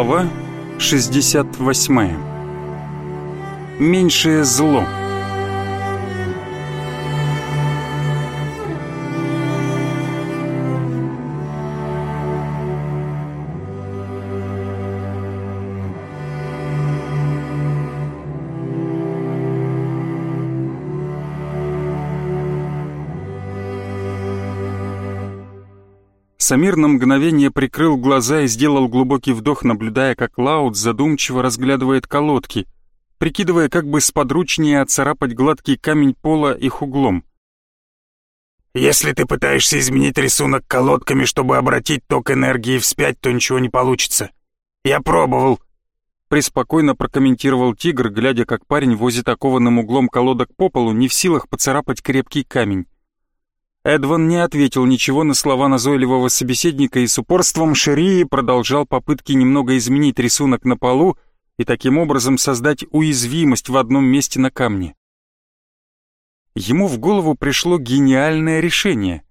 Глава 68 Меньшее зло Самир на мгновение прикрыл глаза и сделал глубокий вдох, наблюдая, как Лаут задумчиво разглядывает колодки, прикидывая, как бы сподручнее отцарапать гладкий камень пола их углом. «Если ты пытаешься изменить рисунок колодками, чтобы обратить ток энергии вспять, то ничего не получится. Я пробовал», — преспокойно прокомментировал тигр, глядя, как парень возит окованным углом колодок по полу, не в силах поцарапать крепкий камень. Эдван не ответил ничего на слова назойливого собеседника и с упорством Шерии продолжал попытки немного изменить рисунок на полу и таким образом создать уязвимость в одном месте на камне. Ему в голову пришло гениальное решение.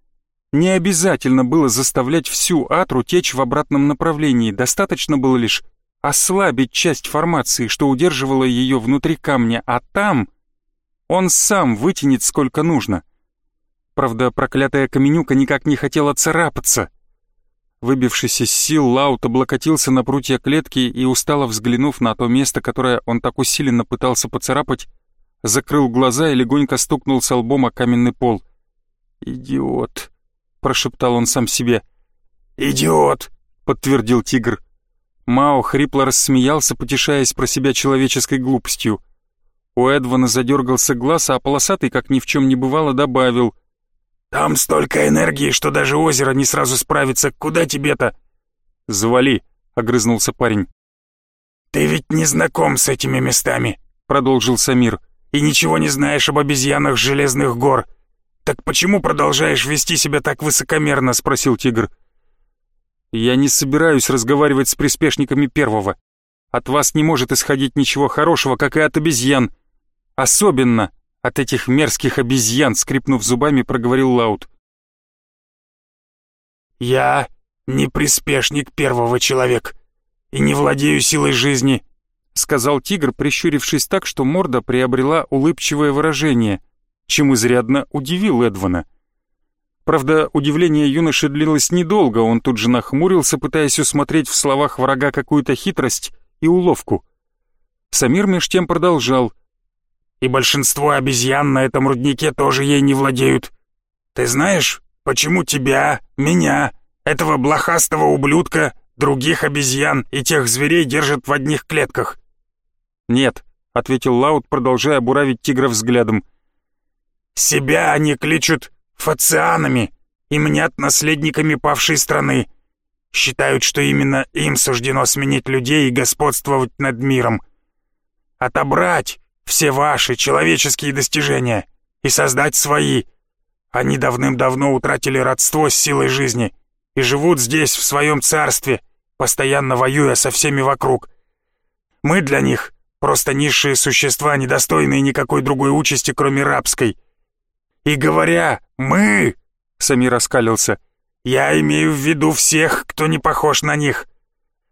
Не обязательно было заставлять всю атру течь в обратном направлении, достаточно было лишь ослабить часть формации, что удерживала ее внутри камня, а там он сам вытянет сколько нужно. Правда, проклятая каменюка никак не хотела царапаться. Выбившись из сил, Лаут облокотился на прутья клетки и, устало взглянув на то место, которое он так усиленно пытался поцарапать, закрыл глаза и легонько стукнул с лбом о каменный пол. «Идиот!» — прошептал он сам себе. «Идиот!» — подтвердил тигр. Мао хрипло рассмеялся, потешаясь про себя человеческой глупостью. У Эдвана задергался глаз, а полосатый, как ни в чем не бывало, добавил — «Там столько энергии, что даже озеро не сразу справится. Куда тебе-то?» «Завали», — огрызнулся парень. «Ты ведь не знаком с этими местами», — продолжил Самир, «и ничего не знаешь об обезьянах Железных гор. Так почему продолжаешь вести себя так высокомерно?» — спросил тигр. «Я не собираюсь разговаривать с приспешниками первого. От вас не может исходить ничего хорошего, как и от обезьян. Особенно от этих мерзких обезьян, скрипнув зубами, проговорил Лаут. «Я не приспешник первого человек и не владею силой жизни», сказал тигр, прищурившись так, что морда приобрела улыбчивое выражение, чем изрядно удивил Эдвана. Правда, удивление юноши длилось недолго, он тут же нахмурился, пытаясь усмотреть в словах врага какую-то хитрость и уловку. Самир меж тем продолжал — и большинство обезьян на этом руднике тоже ей не владеют. Ты знаешь, почему тебя, меня, этого блохастого ублюдка, других обезьян и тех зверей держат в одних клетках?» «Нет», — ответил Лаут, продолжая буравить тигра взглядом. «Себя они кличут фацианами и мнят наследниками павшей страны. Считают, что именно им суждено сменить людей и господствовать над миром. Отобрать все ваши человеческие достижения и создать свои. Они давным-давно утратили родство с силой жизни и живут здесь, в своем царстве, постоянно воюя со всеми вокруг. Мы для них просто низшие существа, недостойные никакой другой участи, кроме рабской. И говоря «мы», — Самир раскалился, — «я имею в виду всех, кто не похож на них.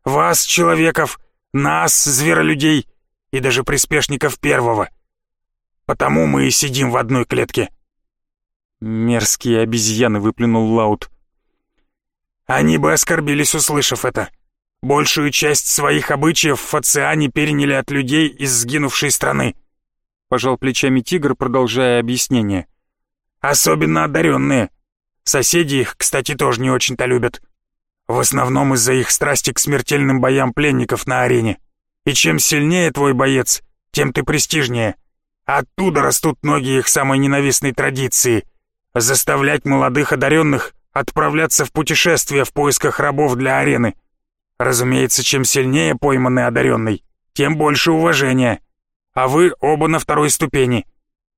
Вас, человеков, нас, зверолюдей, и даже приспешников первого. Потому мы и сидим в одной клетке». «Мерзкие обезьяны», — выплюнул Лаут. «Они бы оскорбились, услышав это. Большую часть своих обычаев Фациане переняли от людей из сгинувшей страны». Пожал плечами тигр, продолжая объяснение. «Особенно одаренные. Соседи их, кстати, тоже не очень-то любят. В основном из-за их страсти к смертельным боям пленников на арене. И чем сильнее твой боец, тем ты престижнее. Оттуда растут ноги их самой ненавистной традиции — заставлять молодых одаренных отправляться в путешествие в поисках рабов для арены. Разумеется, чем сильнее пойманный одаренный, тем больше уважения. А вы оба на второй ступени.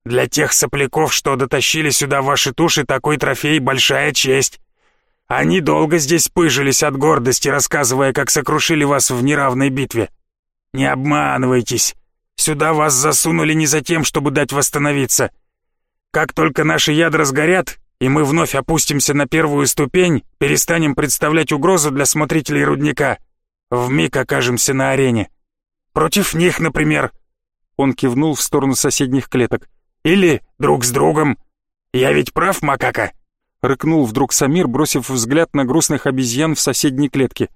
Для тех сопляков, что дотащили сюда ваши туши, такой трофей — большая честь. Они долго здесь пыжились от гордости, рассказывая, как сокрушили вас в неравной битве. Не обманывайтесь. Сюда вас засунули не за тем, чтобы дать восстановиться. Как только наши ядра сгорят, и мы вновь опустимся на первую ступень, перестанем представлять угрозу для смотрителей рудника, вмиг окажемся на арене. Против них, например. Он кивнул в сторону соседних клеток. Или друг с другом. Я ведь прав, макака? Рыкнул вдруг Самир, бросив взгляд на грустных обезьян в соседней клетке.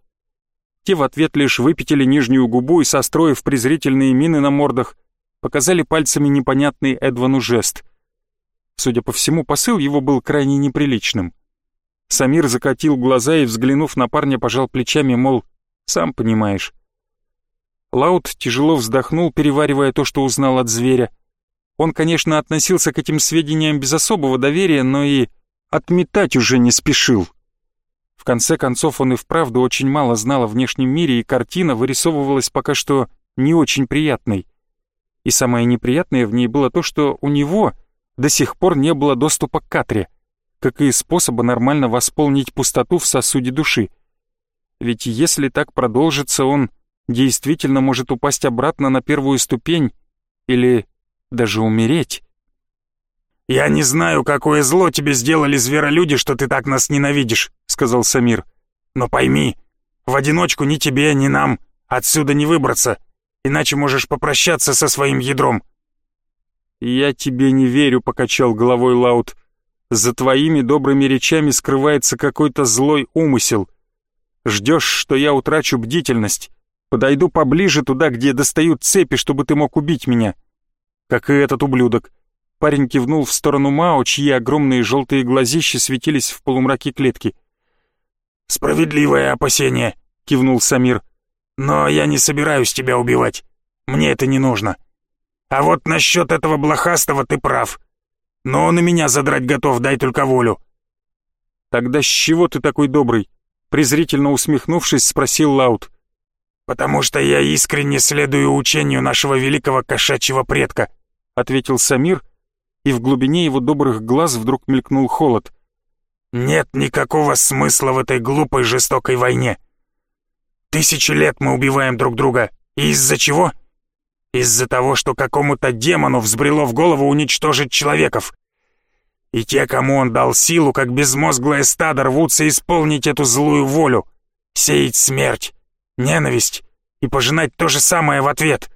Те в ответ лишь выпятили нижнюю губу и, состроив презрительные мины на мордах, показали пальцами непонятный Эдвану жест. Судя по всему, посыл его был крайне неприличным. Самир закатил глаза и, взглянув на парня, пожал плечами, мол, сам понимаешь. Лаут тяжело вздохнул, переваривая то, что узнал от зверя. Он, конечно, относился к этим сведениям без особого доверия, но и отметать уже не спешил. В конце концов, он и вправду очень мало знал о внешнем мире, и картина вырисовывалась пока что не очень приятной. И самое неприятное в ней было то, что у него до сих пор не было доступа к Катре, как и способа нормально восполнить пустоту в сосуде души. Ведь если так продолжится, он действительно может упасть обратно на первую ступень или даже умереть. «Я не знаю, какое зло тебе сделали зверолюди, что ты так нас ненавидишь», — сказал Самир. «Но пойми, в одиночку ни тебе, ни нам отсюда не выбраться, иначе можешь попрощаться со своим ядром». «Я тебе не верю», — покачал головой Лаут. «За твоими добрыми речами скрывается какой-то злой умысел. Ждешь, что я утрачу бдительность, подойду поближе туда, где достают цепи, чтобы ты мог убить меня. Как и этот ублюдок». Парень кивнул в сторону Мао, чьи огромные желтые глазища светились в полумраке клетки. «Справедливое опасение», — кивнул Самир. «Но я не собираюсь тебя убивать. Мне это не нужно. А вот насчет этого блохастого ты прав. Но он и меня задрать готов, дай только волю». «Тогда с чего ты такой добрый?» Презрительно усмехнувшись, спросил Лаут. «Потому что я искренне следую учению нашего великого кошачьего предка», — ответил Самир, и в глубине его добрых глаз вдруг мелькнул холод. «Нет никакого смысла в этой глупой жестокой войне. Тысячи лет мы убиваем друг друга, и из-за чего? Из-за того, что какому-то демону взбрело в голову уничтожить человеков. И те, кому он дал силу, как безмозглое стадо, рвутся исполнить эту злую волю, сеять смерть, ненависть и пожинать то же самое в ответ».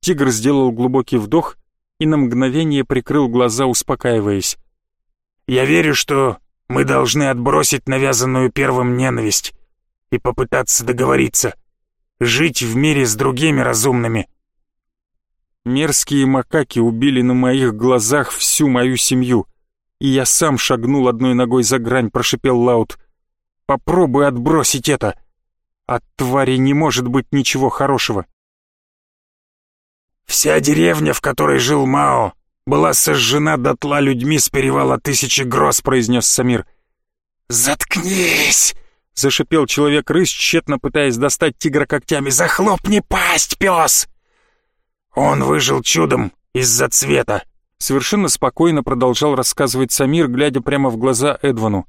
Тигр сделал глубокий вдох и на мгновение прикрыл глаза, успокаиваясь. «Я верю, что мы должны отбросить навязанную первым ненависть и попытаться договориться, жить в мире с другими разумными». Мерзкие макаки убили на моих глазах всю мою семью, и я сам шагнул одной ногой за грань, прошипел Лаут. «Попробуй отбросить это! От твари не может быть ничего хорошего!» Вся деревня, в которой жил Мао, была сожжена дотла людьми с перевала Тысячи Гроз, произнес Самир. «Заткнись!» — зашипел человек-рысь, тщетно пытаясь достать тигра когтями. «Захлопни пасть, пес!» Он выжил чудом из-за цвета. Совершенно спокойно продолжал рассказывать Самир, глядя прямо в глаза Эдвану.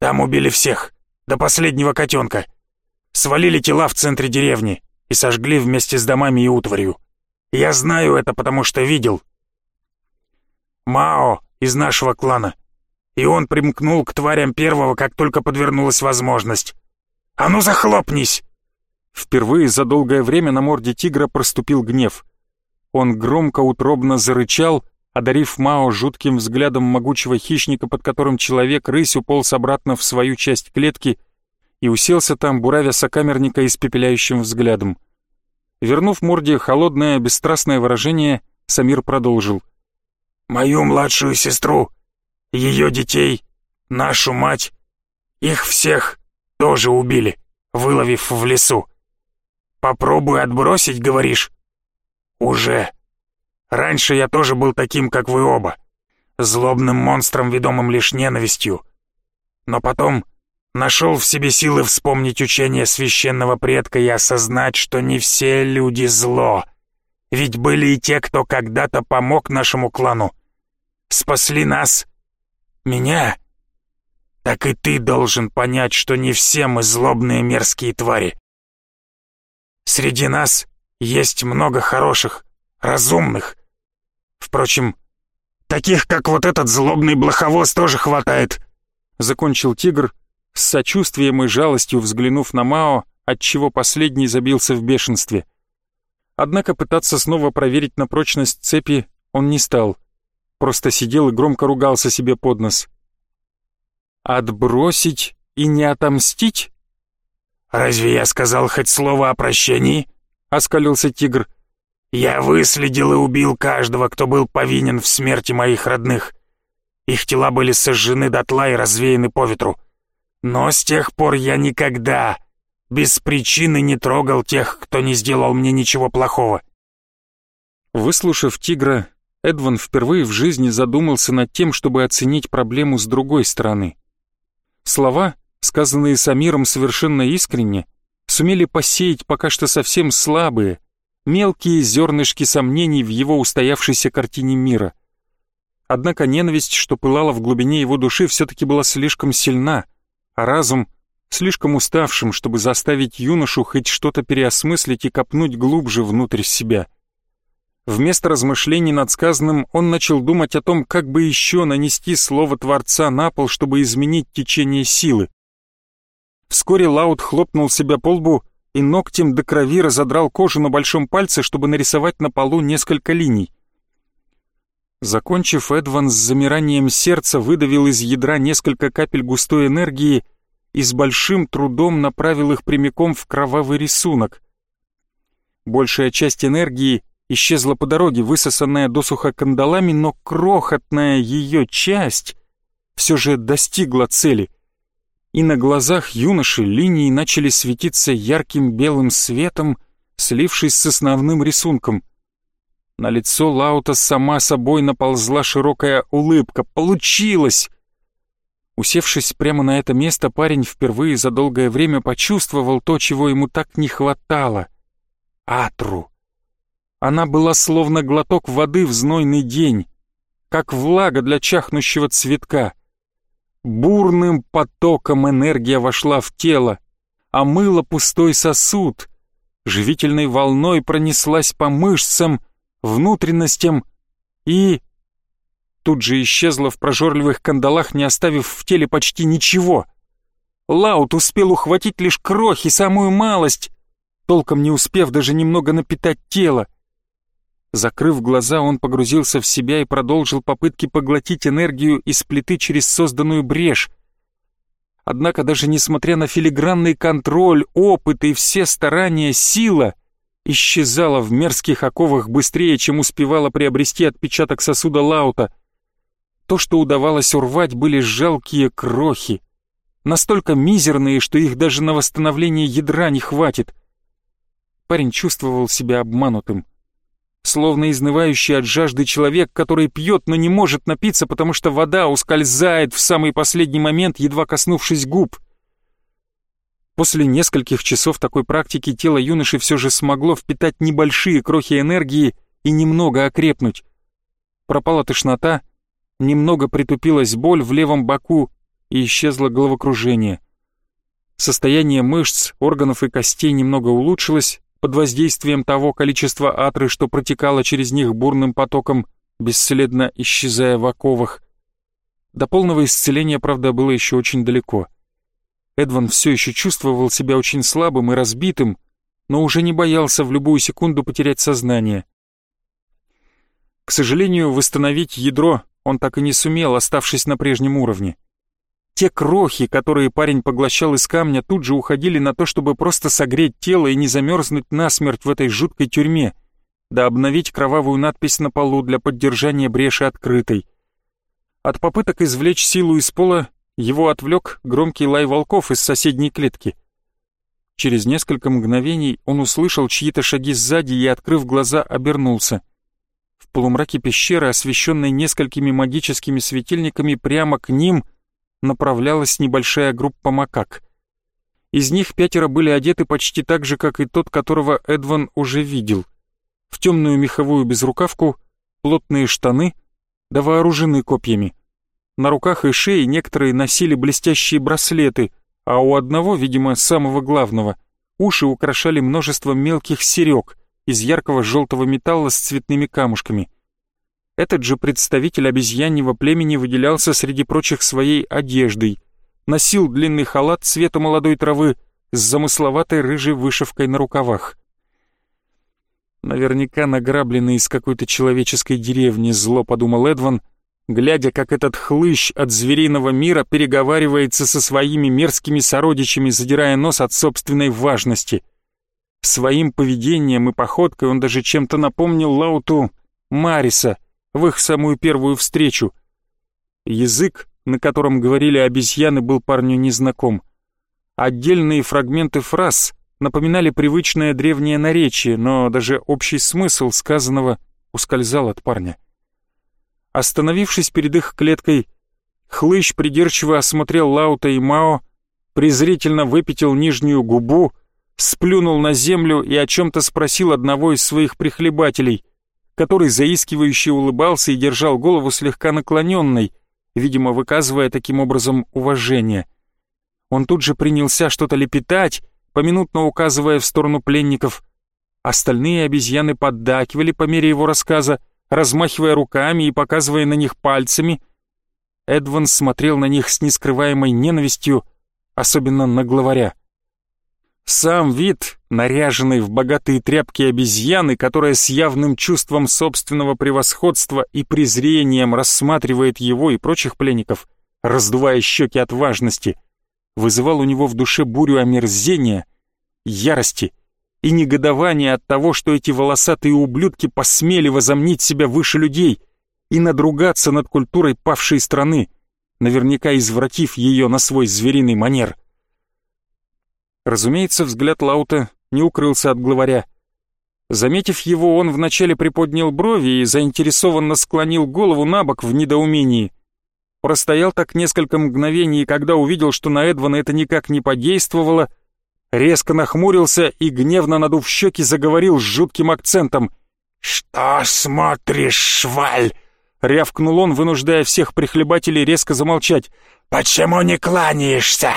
«Там убили всех, до последнего котенка. Свалили тела в центре деревни и сожгли вместе с домами и утварью. Я знаю это, потому что видел. Мао из нашего клана. И он примкнул к тварям первого, как только подвернулась возможность. А ну захлопнись!» Впервые за долгое время на морде тигра проступил гнев. Он громко утробно зарычал, одарив Мао жутким взглядом могучего хищника, под которым человек-рысь уполз обратно в свою часть клетки и уселся там, буравя сокамерника испепеляющим взглядом. Вернув морде холодное, бесстрастное выражение, Самир продолжил. «Мою младшую сестру, ее детей, нашу мать, их всех тоже убили, выловив в лесу. Попробуй отбросить, говоришь? Уже. Раньше я тоже был таким, как вы оба, злобным монстром, ведомым лишь ненавистью. Но потом Нашел в себе силы вспомнить учение священного предка и осознать, что не все люди зло. Ведь были и те, кто когда-то помог нашему клану. Спасли нас. Меня. Так и ты должен понять, что не все мы злобные мерзкие твари. Среди нас есть много хороших, разумных. Впрочем, таких, как вот этот злобный блоховоз, тоже хватает. Закончил тигр, с сочувствием и жалостью взглянув на Мао, отчего последний забился в бешенстве. Однако пытаться снова проверить на прочность цепи он не стал. Просто сидел и громко ругался себе под нос. «Отбросить и не отомстить?» «Разве я сказал хоть слово о прощении?» — оскалился тигр. «Я выследил и убил каждого, кто был повинен в смерти моих родных. Их тела были сожжены дотла и развеяны по ветру. Но с тех пор я никогда, без причины не трогал тех, кто не сделал мне ничего плохого». Выслушав тигра, Эдван впервые в жизни задумался над тем, чтобы оценить проблему с другой стороны. Слова, сказанные Самиром совершенно искренне, сумели посеять пока что совсем слабые, мелкие зернышки сомнений в его устоявшейся картине мира. Однако ненависть, что пылала в глубине его души, все-таки была слишком сильна, а разум слишком уставшим, чтобы заставить юношу хоть что-то переосмыслить и копнуть глубже внутрь себя. Вместо размышлений над сказанным он начал думать о том, как бы еще нанести слово Творца на пол, чтобы изменить течение силы. Вскоре Лаут хлопнул себя по лбу и ногтем до крови разодрал кожу на большом пальце, чтобы нарисовать на полу несколько линий. Закончив, Эдван с замиранием сердца выдавил из ядра несколько капель густой энергии и с большим трудом направил их прямиком в кровавый рисунок. Большая часть энергии исчезла по дороге, высосанная досуха кандалами, но крохотная ее часть все же достигла цели. И на глазах юноши линии начали светиться ярким белым светом, слившись с основным рисунком — на лицо Лаута сама собой наползла широкая улыбка. Получилось! Усевшись прямо на это место, парень впервые за долгое время почувствовал то, чего ему так не хватало. Атру. Она была словно глоток воды в знойный день, как влага для чахнущего цветка. Бурным потоком энергия вошла в тело, омыла пустой сосуд, живительной волной пронеслась по мышцам, внутренностям и... Тут же исчезла в прожорливых кандалах, не оставив в теле почти ничего. Лаут успел ухватить лишь крохи, самую малость, толком не успев даже немного напитать тело. Закрыв глаза, он погрузился в себя и продолжил попытки поглотить энергию из плиты через созданную брешь. Однако даже несмотря на филигранный контроль, опыт и все старания, сила исчезала в мерзких оковах быстрее, чем успевала приобрести отпечаток сосуда Лаута. То, что удавалось урвать, были жалкие крохи, настолько мизерные, что их даже на восстановление ядра не хватит. Парень чувствовал себя обманутым. Словно изнывающий от жажды человек, который пьет, но не может напиться, потому что вода ускользает в самый последний момент, едва коснувшись губ — После нескольких часов такой практики тело юноши все же смогло впитать небольшие крохи энергии и немного окрепнуть. Пропала тошнота, немного притупилась боль в левом боку и исчезло головокружение. Состояние мышц, органов и костей немного улучшилось под воздействием того количества атры, что протекало через них бурным потоком, бесследно исчезая в оковах. До полного исцеления, правда, было еще очень далеко — Эдван все еще чувствовал себя очень слабым и разбитым, но уже не боялся в любую секунду потерять сознание. К сожалению, восстановить ядро он так и не сумел, оставшись на прежнем уровне. Те крохи, которые парень поглощал из камня, тут же уходили на то, чтобы просто согреть тело и не замерзнуть насмерть в этой жуткой тюрьме, да обновить кровавую надпись на полу для поддержания бреши открытой. От попыток извлечь силу из пола его отвлек громкий лай волков из соседней клетки. Через несколько мгновений он услышал чьи-то шаги сзади и, открыв глаза, обернулся. В полумраке пещеры, освещенной несколькими магическими светильниками, прямо к ним направлялась небольшая группа макак. Из них пятеро были одеты почти так же, как и тот, которого Эдван уже видел. В темную меховую безрукавку, плотные штаны, да вооружены копьями — на руках и шее некоторые носили блестящие браслеты, а у одного, видимо, самого главного, уши украшали множество мелких серег из яркого желтого металла с цветными камушками. Этот же представитель обезьяньего племени выделялся среди прочих своей одеждой, носил длинный халат цвета молодой травы, с замысловатой рыжей вышивкой на рукавах. Наверняка награбленный из какой-то человеческой деревни, зло подумал Эдван, глядя, как этот хлыщ от звериного мира переговаривается со своими мерзкими сородичами, задирая нос от собственной важности. Своим поведением и походкой он даже чем-то напомнил Лауту Мариса в их самую первую встречу. Язык, на котором говорили обезьяны, был парню незнаком. Отдельные фрагменты фраз напоминали привычное древнее наречие, но даже общий смысл сказанного ускользал от парня. Остановившись перед их клеткой, хлыщ придирчиво осмотрел Лаута и Мао, презрительно выпятил нижнюю губу, сплюнул на землю и о чем-то спросил одного из своих прихлебателей, который заискивающе улыбался и держал голову слегка наклоненной, видимо, выказывая таким образом уважение — он тут же принялся что-то лепетать, поминутно указывая в сторону пленников. Остальные обезьяны поддакивали по мере его рассказа, размахивая руками и показывая на них пальцами. Эдван смотрел на них с нескрываемой ненавистью, особенно на главаря. Сам вид, наряженный в богатые тряпки обезьяны, которая с явным чувством собственного превосходства и презрением рассматривает его и прочих пленников, раздувая щеки от важности — вызывал у него в душе бурю омерзения, ярости и негодования от того, что эти волосатые ублюдки посмели возомнить себя выше людей и надругаться над культурой павшей страны, наверняка извратив ее на свой звериный манер. Разумеется, взгляд Лаута не укрылся от главаря. Заметив его, он вначале приподнял брови и заинтересованно склонил голову на бок в недоумении — простоял так несколько мгновений, и когда увидел, что на Эдвана это никак не подействовало, резко нахмурился и, гневно надув щеки, заговорил с жутким акцентом. «Что смотришь, шваль?» — рявкнул он, вынуждая всех прихлебателей резко замолчать. «Почему не кланяешься?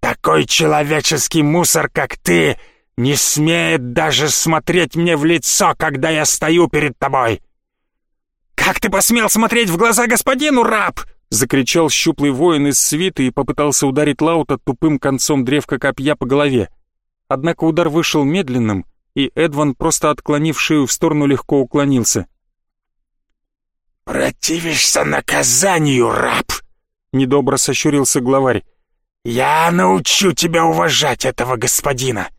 Такой человеческий мусор, как ты, не смеет даже смотреть мне в лицо, когда я стою перед тобой!» «Как ты посмел смотреть в глаза господину, раб?» Закричал щуплый воин из свиты и попытался ударить Лаута тупым концом древка копья по голове. Однако удар вышел медленным, и Эдван, просто отклонив шею в сторону, легко уклонился. «Противишься наказанию, раб!» — недобро сощурился главарь. «Я научу тебя уважать этого господина!»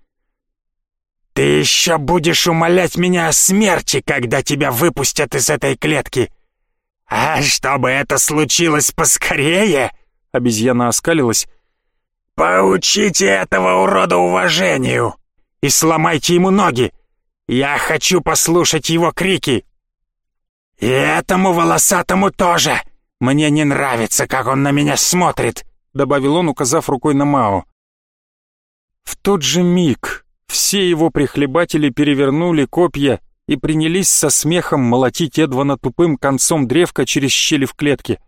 «Ты еще будешь умолять меня о смерти, когда тебя выпустят из этой клетки!» «А чтобы это случилось поскорее!» — обезьяна оскалилась. «Поучите этого урода уважению и сломайте ему ноги! Я хочу послушать его крики!» «И этому волосатому тоже! Мне не нравится, как он на меня смотрит!» — добавил он, указав рукой на Мао. В тот же миг все его прихлебатели перевернули копья и принялись со смехом молотить Эдвана тупым концом древка через щели в клетке.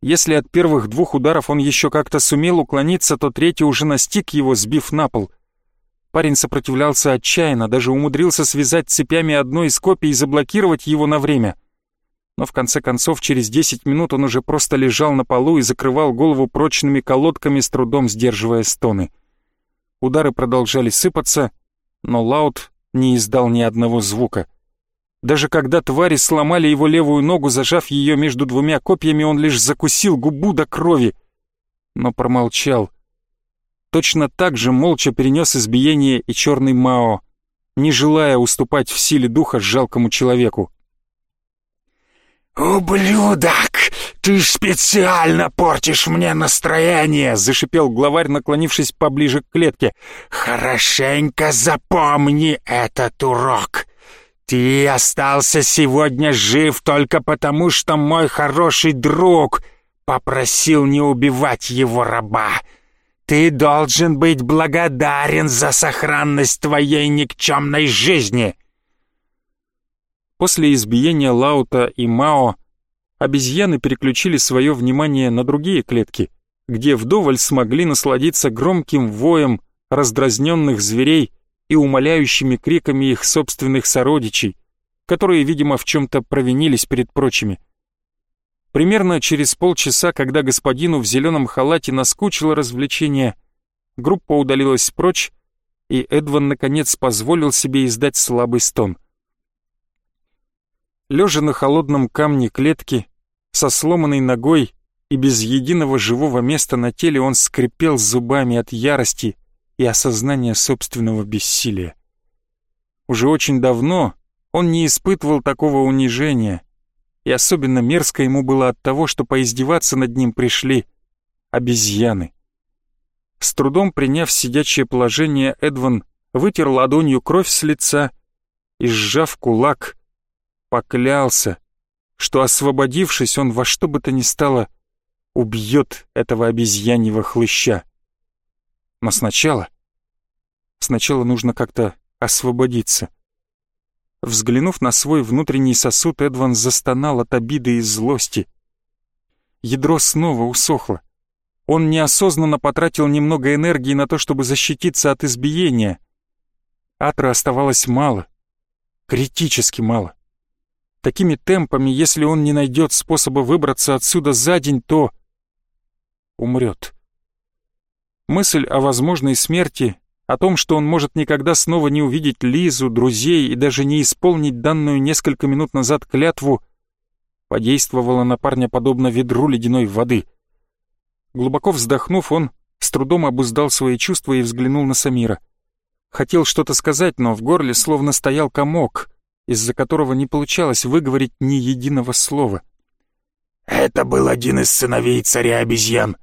Если от первых двух ударов он еще как-то сумел уклониться, то третий уже настиг его, сбив на пол. Парень сопротивлялся отчаянно, даже умудрился связать цепями одной из копий и заблокировать его на время. Но в конце концов, через десять минут он уже просто лежал на полу и закрывал голову прочными колодками, с трудом сдерживая стоны. Удары продолжали сыпаться, но Лаут не издал ни одного звука. Даже когда твари сломали его левую ногу, зажав ее между двумя копьями, он лишь закусил губу до крови, но промолчал. Точно так же молча перенес избиение и черный Мао, не желая уступать в силе духа жалкому человеку. «Ублюдок! Ты специально портишь мне настроение!» — зашипел главарь, наклонившись поближе к клетке. «Хорошенько запомни этот урок! Ты остался сегодня жив только потому, что мой хороший друг попросил не убивать его раба!» Ты должен быть благодарен за сохранность твоей никчемной жизни!» После избиения Лаута и Мао обезьяны переключили свое внимание на другие клетки, где вдоволь смогли насладиться громким воем раздразненных зверей и умоляющими криками их собственных сородичей, которые, видимо, в чем-то провинились перед прочими. Примерно через полчаса, когда господину в зеленом халате наскучило развлечение, Группа удалилась прочь, и Эдван наконец позволил себе издать слабый стон. Лежа на холодном камне клетки, со сломанной ногой и без единого живого места на теле он скрипел зубами от ярости и осознания собственного бессилия. Уже очень давно он не испытывал такого унижения, и особенно мерзко ему было от того, что поиздеваться над ним пришли обезьяны. С трудом приняв сидячее положение, Эдван вытер ладонью кровь с лица и, сжав кулак, поклялся, что, освободившись, он во что бы то ни стало убьет этого обезьяньего хлыща. Но сначала... Сначала нужно как-то освободиться. Взглянув на свой внутренний сосуд, Эдван застонал от обиды и злости. Ядро снова усохло. Он неосознанно потратил немного энергии на то, чтобы защититься от избиения. Атра оставалось мало. Критически мало. Такими темпами, если он не найдет способа выбраться отсюда за день, то... умрет. Мысль о возможной смерти, о том, что он может никогда снова не увидеть Лизу, друзей и даже не исполнить данную несколько минут назад клятву, подействовала на парня подобно ведру ледяной воды — Глубоко вздохнув, он с трудом обуздал свои чувства и взглянул на Самира. Хотел что-то сказать, но в горле словно стоял комок, из-за которого не получалось выговорить ни единого слова. «Это был один из сыновей царя обезьян.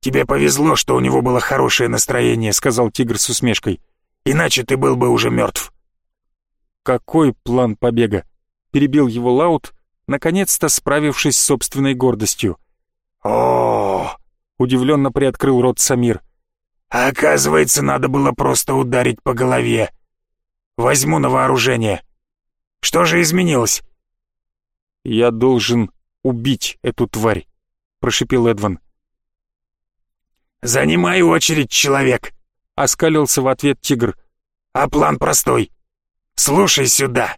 Тебе повезло, что у него было хорошее настроение», — сказал тигр с усмешкой. «Иначе ты был бы уже мертв». «Какой план побега?» — перебил его Лаут, наконец-то справившись с собственной гордостью. «О, Удивленно приоткрыл рот Самир. А оказывается, надо было просто ударить по голове. Возьму на вооружение. Что же изменилось? Я должен убить эту тварь, прошипел Эдван. «Занимай очередь, человек!» — оскалился в ответ тигр. «А план простой. Слушай сюда!»